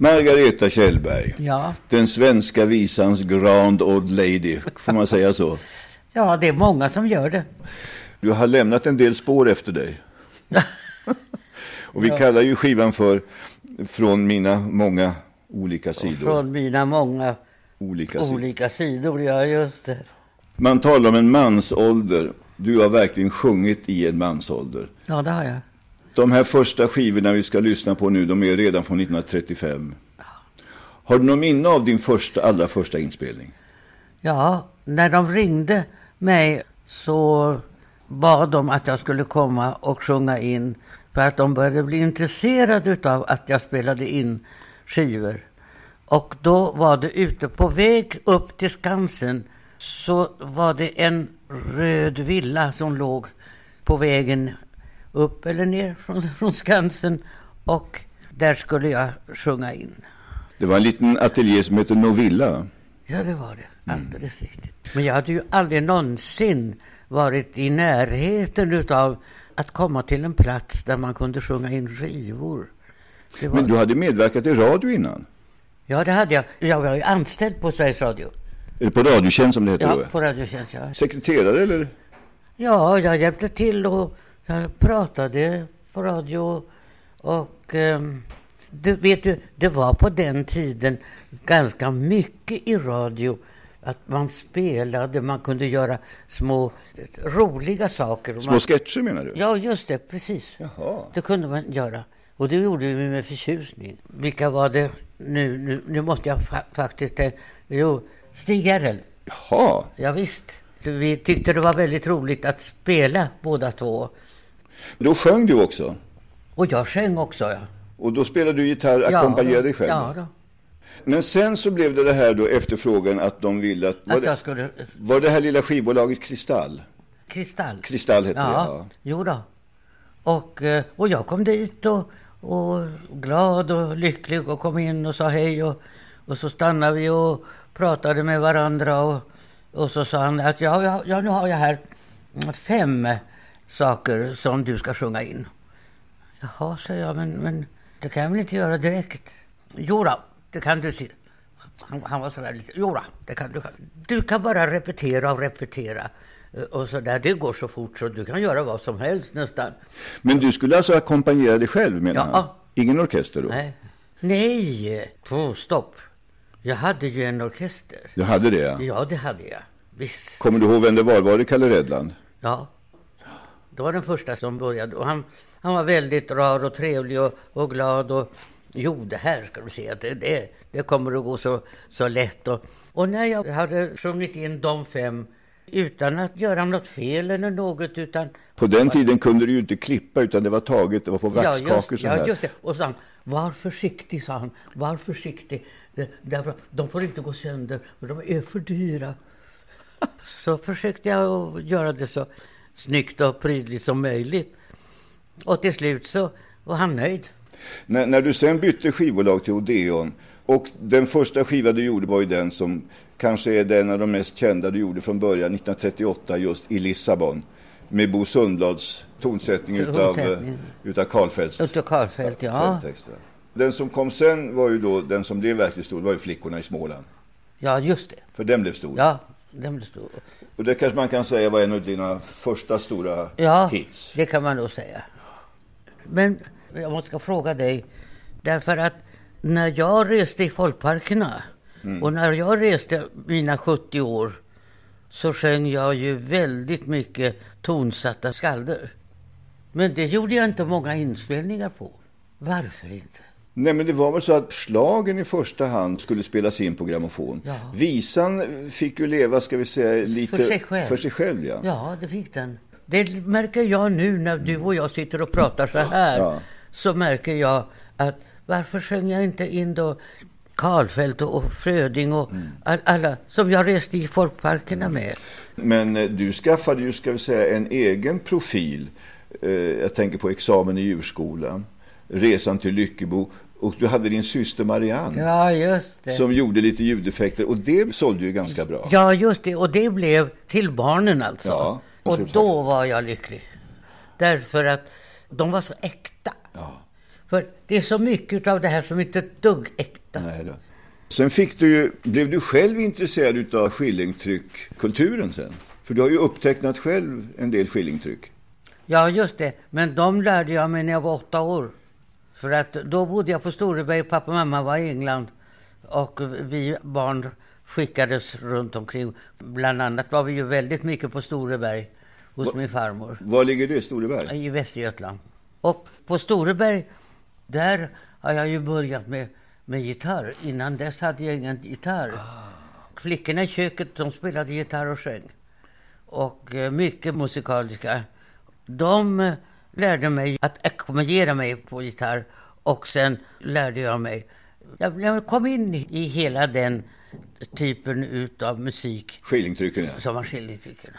Margareta Kjellberg, Ja. den svenska visans grand old lady, får man säga så? ja, det är många som gör det. Du har lämnat en del spår efter dig. Och vi kallar ju skivan för Från mina många olika sidor. Från mina många Olika sidor. olika sidor. Ja, just det. Man talar om en mansålder. Du har verkligen sjungit i en mansålder. Ja, det har jag. De här första skivorna vi ska lyssna på nu, de är redan från 1935. Har du någon minne av din första, allra första inspelning? Ja, när de ringde mig så bad de att jag skulle komma och sjunga in för att de började bli intresserade av att jag spelade in skivor. Och då var det ute på väg upp till Skansen så var det en röd villa som låg på vägen upp eller ner från, från Skansen och där skulle jag sjunga in. Det var en liten ateljé som heter Novilla. Ja, det var det. Alldeles riktigt. Men jag hade ju aldrig någonsin varit i närheten utav att komma till en plats där man kunde sjunga in skivor. Det. Men du hade medverkat i radio innan? Ja, det hade jag. Jag var ju anställd på Sveriges Radio. Eller på Radiotjänst som det heter Ja, då? på Radiotjänst, ja. Sekreterare eller? Ja, jag hjälpte till och jag pratade på radio. Och ehm, du vet du, det var på den tiden ganska mycket i radio. Att man spelade, man kunde göra små eh, roliga saker. Små man, sketcher menar du? ja, just det, precis. Jaha. Det kunde man göra. Och det gjorde vi med förtjusning. Vilka var det nu? Nu, nu måste jag fa faktiskt... eh, Jo, Stig Gerrel. Jaha. Ja, visst. Vi tyckte det var väldigt roligt att spela båda två. Då sjöng du också? Och jag sjöng också, ja. Och då spelade du gitarr, Ja, ackompanjerade dig själv? Ja, då. Men sen så blev det det här då efterfrågan att de ville att... Var, Att jag det, skulle... var det här lilla skivbolaget Kristall? Kristall. Kristall hette det, Ja, ja. jo då. Och, eh, och jag kom dit och, och glad och lycklig och kom in och sa hej. Och, och så stannade vi och pratade med varandra. Och, och så sa han att ja, ja, ja, nu har jag här fem saker som du ska sjunga in. Jaha, sa jag, men, men det kan jag väl inte göra direkt? Jo då, det kan du se. Han, han var sådär lite, jo då, det kan du. Kan. Du kan bara repetera och repetera. eh, Och så där. Det går så fort så du kan göra vad som helst nästan. Men du skulle alltså ackompanjera dig själv menar Ja. han? Ingen orkester då? Nej, Nej. Två, stopp. Jag hade ju en orkester. Du hade det ja. Ja, det hade jag. Visst. Kommer du ihåg vem det var? Var det Kalle Redland? Ja. Det var den första som började. Och han, han var väldigt rar och trevlig och, och glad. Och, jo, det här ska du se. Det, det, det kommer att gå så, så lätt. Och, och när jag hade sjungit in de fem utan att göra något fel eller något utan... På den tiden kunde du ju inte klippa utan det var taget, det var på Ja, vaxkakor just, så här. ja, just det. Och så han, var försiktig, sa han. Var försiktig. Därför, de får inte gå sönder, för de är för dyra. Så försökte jag att göra det så snyggt och prydligt som möjligt. Och till slut så var han nöjd. När, när du sen bytte skivbolag till Odeon och den första skiva du gjorde var ju den som kanske är den av de mest kända du gjorde från början 1938 just i Lissabon med Bo Sundblads tonsättning utav, eh, utav Karlfeldts Otto Karlfeldt, ja. Den som kom sen var ju då den som blev verkligt stor, var ju Flickorna i Småland. Ja, just det. För den blev stor. Ja, den blev stor. Och det kanske man kan säga var en av dina första stora Ja, hits. det kan man nog säga. Men jag måste fråga dig, därför att när jag reste i folkparkerna och när jag reste mina 70 år så sjöng jag ju väldigt mycket tonsatta skalder. Men det gjorde jag inte många inspelningar på. Varför inte? Nej men det var väl så att slagen i första hand skulle spelas in på grammofon. Ja. Visan fick ju leva, ska vi säga, lite För sig själv. För sig själv ja. Ja, det fick den. Det märker jag nu när du och jag sitter och pratar så här. Ja. Så märker jag att varför sjöng jag inte in då Karlfeldt och Fröding och Mm. all, alla som jag reste i folkparkerna med. Men eh, du skaffade ju, ska vi säga, en egen profil. Eh, jag tänker på examen i djurskolan, resan till Lyckebo och du hade din syster Marianne Ja, just det. som gjorde lite ljudeffekter och det sålde ju ganska bra. Ja, just det. Och det blev till barnen alltså. Ja, och så- då var jag lycklig. Därför att de var så äkta. Ja. För det är så mycket av det här som inte är ett dugg äkta. Nej då. Sen fick du ju, blev du själv intresserad av skillingtryckkulturen sen? För du har ju upptecknat själv en del skillingtryck. Ja, just det. Men de lärde jag mig när jag var åtta år. För att då bodde jag på Storeberg, pappa och mamma var i England. Och vi barn skickades runt omkring. Bland annat var vi ju väldigt mycket på Storeberg hos Va, min farmor. Var ligger det, Storeberg? I Västergötland. Och på Storeberg, där har jag ju börjat med, med gitarr. Innan dess hade jag ingen gitarr. Ah. Flickorna i köket, de spelade gitarr och sjöng. Och eh, mycket musikaliska. De eh, lärde mig att ackompanjera mig på gitarr och sen lärde jag mig. Jag kom in i hela den typen utav musik. Skillingtryckarna? Som var skillingtryckarna.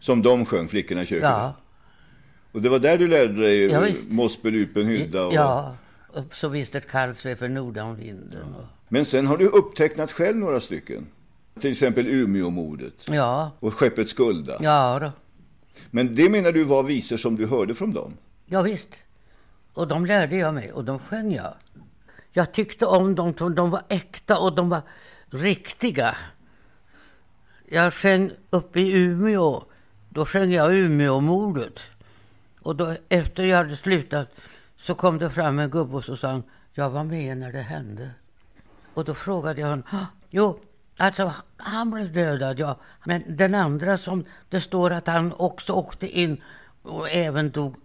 Som de sjöng, flickorna i köket? Ja. Och det var där du lärde dig ja, Mossbel Upen hydda? Och... Ja, så visst ett kallt för nordanvinden. Ja. Men sen har du upptecknat själv några stycken? Till exempel Umeåmordet? Ja. Och Skeppet Skulda? Ja då. Men det menar du var visor som du hörde från dem? Ja, visst. Och de lärde jag mig och de sjöng jag. Jag tyckte om dem, de var äkta och de var riktiga. Jag sjöng uppe i Umeå. Då sjöng jag Umeåmordet. Och då, efter jag hade slutat så kom det fram en gubbe och så sa han, jag var med när det hände. Och då frågade jag honom, ah, jo, alltså han blev dödad, ja. Men den andra som det står att han också åkte in och även dog,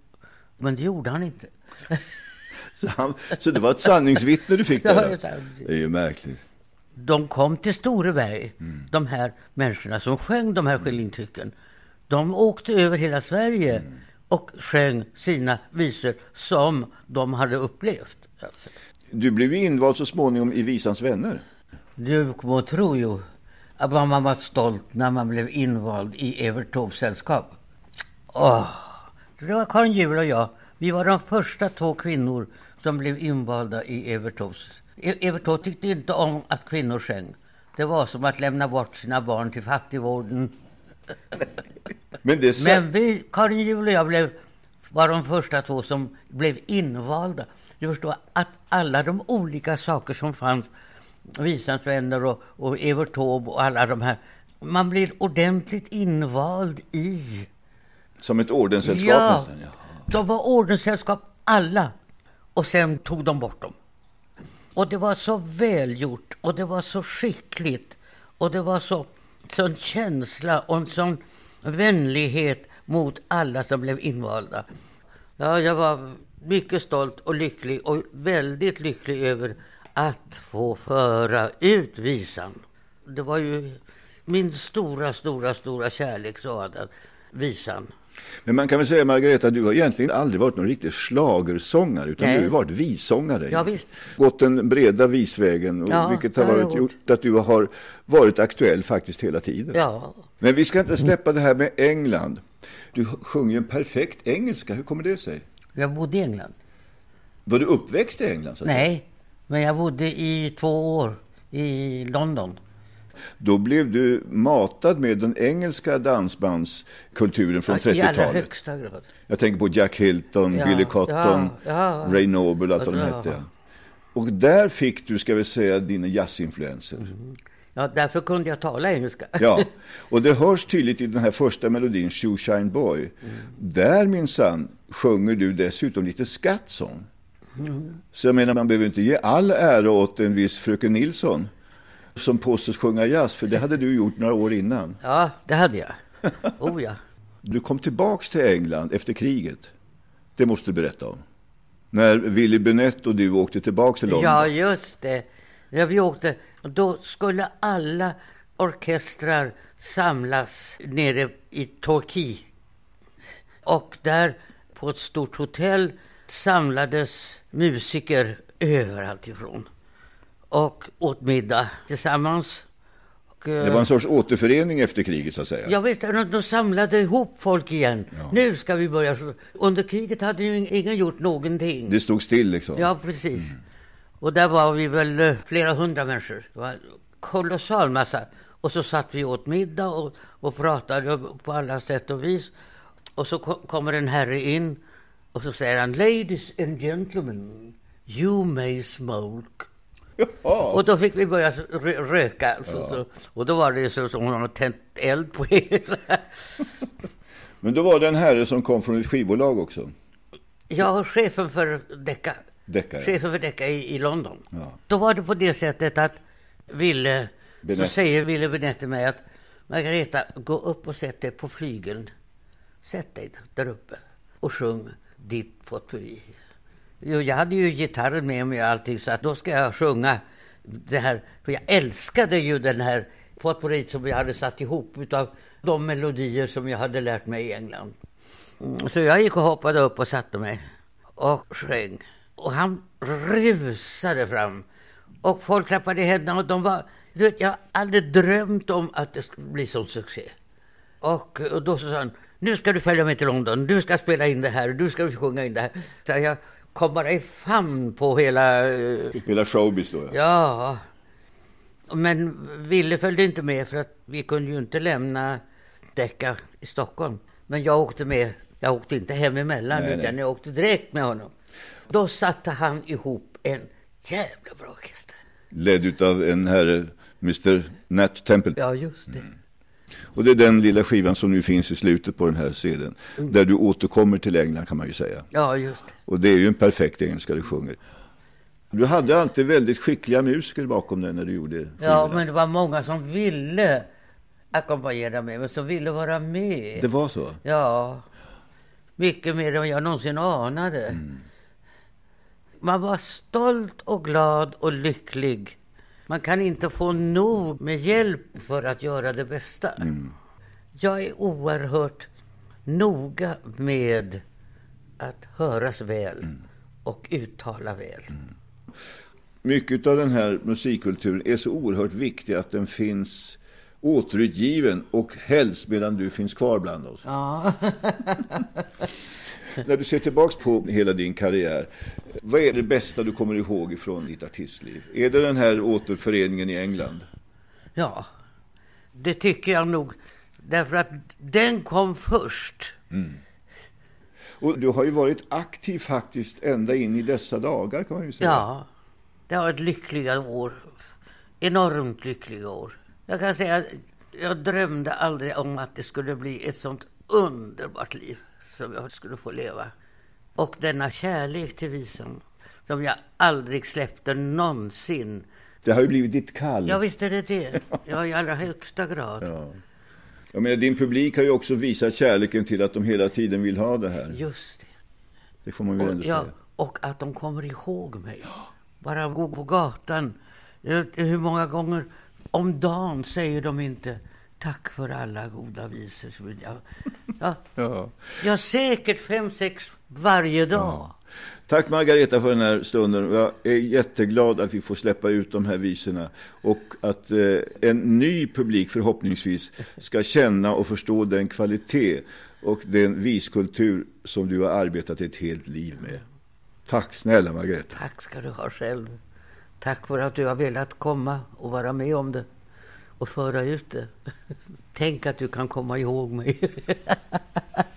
men det gjorde han inte. Så, han, så det var ett sanningsvittne du fick där? Det är ju märkligt. De kom till Storeberg, mm. de här människorna som sjöng de här skillingtrycken. De åkte över hela Sverige mm. och sjöng sina visor som de hade upplevt. Du blev ju invald så småningom i Visans vänner. Du må tro ju att man var stolt när man blev invald i Evert Taubes sällskap. Åh, det var Karin Juhl och jag. Vi var de första två kvinnor som blev invalda i Evert Taubes. Evert Taube tyckte inte om att kvinnor sjöng. Det var som att lämna bort sina barn till fattigvården. Men, det Men vi, Karin Juhl och jag blev, var de första två som blev invalda. Du förstår att alla de olika saker som fanns Visans vänner och, och Evert Taube och alla de här. Man blir ordentligt invald i. Som ett ordenssällskap ja, nästan? Ja, de var ordenssällskap alla. Och sen tog de bort dem. Och det var så välgjort och det var så skickligt. Och det var så sån känsla och en sån vänlighet mot alla som blev invalda. Ja, jag var mycket stolt och lycklig och väldigt lycklig över att få föra ut visan. Det var ju min stora, stora, stora kärlek, så visan. Men man kan väl säga, Margareta, du har egentligen aldrig varit någon riktig slagersångare utan Nej. du har varit vissångare. Ja, visst. Gått den breda visvägen, och ja, vilket har varit, gjort att du har varit aktuell faktiskt hela tiden. Ja. Men vi ska inte släppa det här med England. Du sjunger en perfekt engelska, hur kommer det sig? Jag bodde i England. Var du uppväxt i England? Nej, men jag bodde i två år i London. Då blev du matad med den engelska dansbandskulturen från ja, 30-talet. I allra högsta grad. Jag tänker på Jack Hilton, ja, Billy Cotton, ja, Ray Noble, allt vad de hette. Och där fick du, ska vi säga, dina jazzinfluenser. Mm. Ja, därför kunde jag tala engelska. Ja, och det hörs tydligt i den här första melodin, Shoe Shine Boy. Mm. Där minsann sjunger du dessutom lite skattsång. Mm. Så jag menar, man behöver inte ge all ära åt en viss fröken Nilsson som påstås sjunga jazz, för det hade du gjort några år innan. Ja, det hade jag. Oh ja. Du kom tillbaks till England efter kriget. Det måste du berätta om. När Willy Bennett och du åkte tillbaks till London. Ja, just det. Ja, vi åkte. Då skulle alla orkestrar samlas nere i Torquay. Och där på ett stort hotell samlades musiker överallt ifrån och åt middag tillsammans. Och, det var en sorts återförening efter kriget så att säga? Jag vet, de, de samlade ihop folk igen. Ja. Nu ska vi börja. Under kriget hade ju ingen gjort någonting. Det stod still liksom? Ja, precis. Mm. Och där var vi väl eh, flera hundra människor. Det var kolossal massa. Och så satt vi åt middag och, och pratade på alla sätt och vis. Och så kommer en herre in och så säger han Ladies and gentlemen You may smoke. Jaha. Och då fick vi börja rö röka. Så, så, och då var det så som hon hade tänt eld på hela. Men då var det en herre som kom från ett skivbolag också. Och chefen för Decca. Decca, ja. Chefen för Decca i, i London. Ja. Då var det på det sättet att Ville, Benett. så säger Ville Benett till mig att Margareta, gå upp och sätt dig på flygeln. Sätt dig där uppe och sjung ditt potpurri. Jag hade ju gitarren med mig och allting så att då ska jag sjunga det här. För jag älskade ju den här potpurrit som jag hade satt ihop utav de melodier som jag hade lärt mig i England. Mm, så jag gick och hoppade upp och satte mig och sjöng. Och han rusade fram. Och folk klappade i händerna och de var... Du vet, jag hade aldrig drömt om att det skulle bli sån succé. Och, och då så sa han, nu ska du följa med till London, du ska spela in det här, du ska sjunga in det här. Så jag kom bara i famn på hela... eh, Hela showbiz då. Ja. Ja. Men Ville följde inte med för att vi kunde ju inte lämna Decca i Stockholm. Men jag åkte med. Jag åkte inte hem emellan Nej, utan nej. jag åkte direkt med honom. Då satte han ihop en jävla bra orkester. Ledd utav en herre, Mr Nat Temple. Ja, just det. Och det är den lilla skivan som nu finns i slutet på den här sedeln. Där du återkommer till England kan man ju säga. Ja, just det. Och det är ju en perfekt engelska du sjunger. Du hade alltid väldigt skickliga musiker bakom dig när du gjorde Ja, skivorna. men det var många som ville ackompanjera mig, men som ville vara med. Det var så? Ja, mycket mer än jag någonsin anade. Man var stolt och glad och lycklig. Man kan inte få nog med hjälp för att göra det bästa. Jag är oerhört noga med att höras väl och uttala väl. Mycket av den här musikkulturen är så oerhört viktig att den finns återutgiven och helst medan du finns kvar bland oss. Ja. När du ser tillbaks på hela din karriär, vad är det bästa du kommer ihåg ifrån ditt artistliv? Är det den här återföreningen i England? ja, det tycker jag nog. Därför att den kom först. Och du har ju varit aktiv faktiskt ända in i dessa dagar kan man ju säga. Ja, det har varit lyckliga år. Enormt lyckliga år. Jag kan säga jag drömde aldrig om att det skulle bli ett sånt underbart liv som jag skulle få leva. Och denna kärlek till visan som jag aldrig släppte någonsin. Det har ju blivit ditt kall. Ja, visst är det det. Ja, i allra högsta grad. Ja. Jag menar, din publik har ju också visat kärleken till att de hela tiden vill ha det här. Just det. Det får man väl Och, ändå ja, säga. och att de kommer ihåg mig. Bara gå på gatan. Eh, Hur många gånger om dagen säger de inte tack för alla goda visor. Vill jag, ja, Ja. ja, säkert fem, sex varje dag. Tack Margareta för den här stunden. Jag är jätteglad att vi får släppa ut de här visorna och att eh, en ny publik förhoppningsvis ska känna och förstå den kvalitet och den viskultur som du har arbetat ett helt liv med. Tack snälla Margareta. Tack ska du ha själv. Tack för att du har velat komma och vara med om det och föra ut det. Tänk att du kan komma ihåg mig.